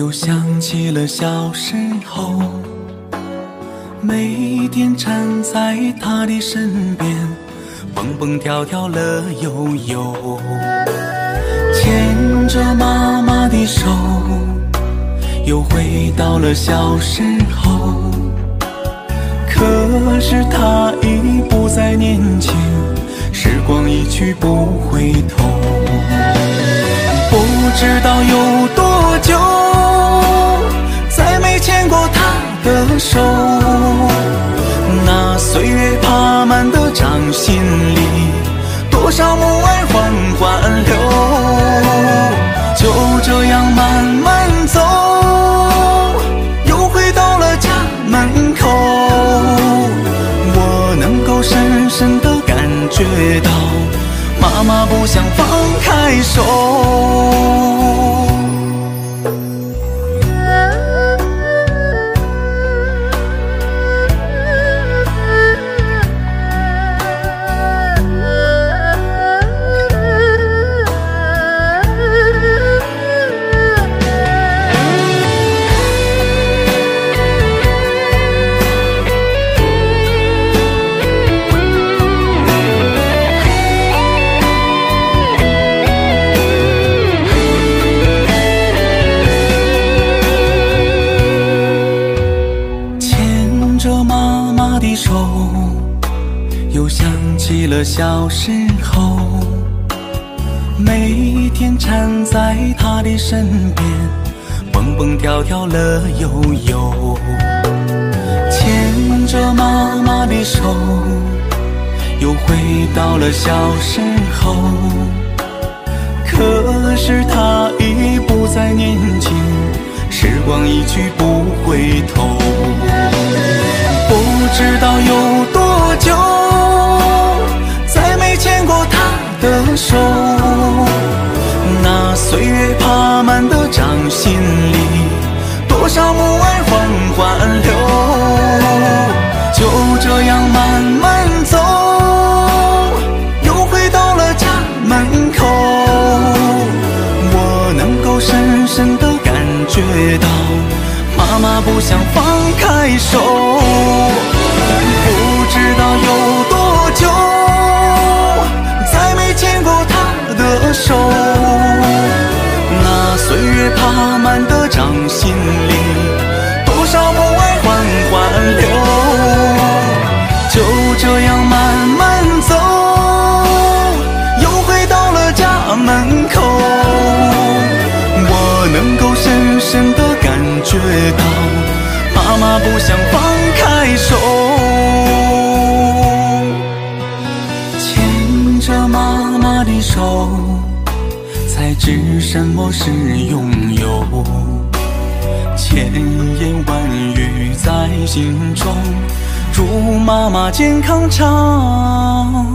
又想起了小时候，每天缠在他的身边，蹦蹦跳跳乐悠悠，牵着妈妈的手，又回到了小时候。可是他已不再年轻，时光一去不回头。不知道有多久，的手。那岁月爬满的掌心里，多少母爱缓缓流。就这样慢慢走，又回到了家门口。我能够深深地感觉到。妈妈不想放开手。又想起了小时候，每天缠在她的身边，蹦蹦跳跳乐悠悠。牵着妈妈的手，又回到了小时候，可是她已不再年轻。时光一去不回头，不知道有多久，再没牵过她的手。那岁月爬满的掌心里，多少梦妈不想放开手。不知道有多久，再没牵过她的手。那岁月爬满的掌心里，不想放开手。牵着妈妈的手，才知什么是拥有。千言万语在心中，祝妈妈健康长